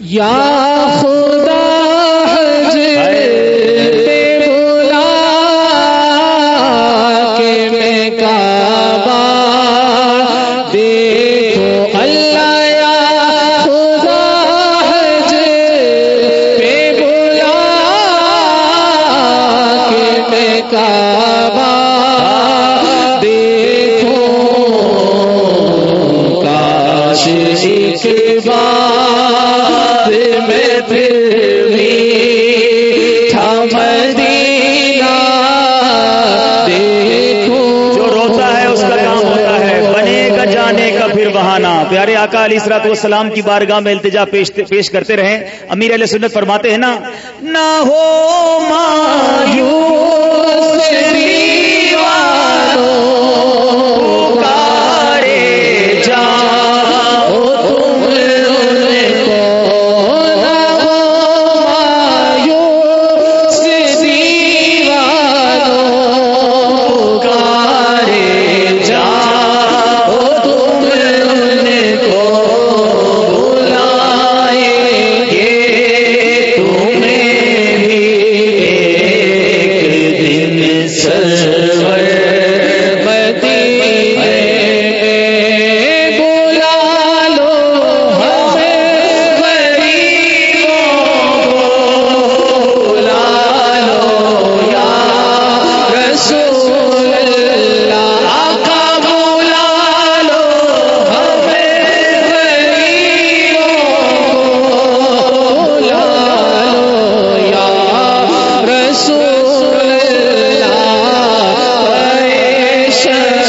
یا خدا حج پہ بلا کے میں کعبہ دیکھو اللہ یا خدا حج پہ بلا کے میں کعبہ دیکھو کاش ایک بار میں پھر تھا مدینہ دیکھو جو روتا ہے اس کا کام ہوتا ہے۔ بنے گا جانے کا پھر بہانا پیارے آقا علی سرات والسلام کی بارگاہ میں التجا پیش پیش کرتے رہے امیر علیہ سنت فرماتے ہیں نا، نہ ہو مایوس مایوس شہر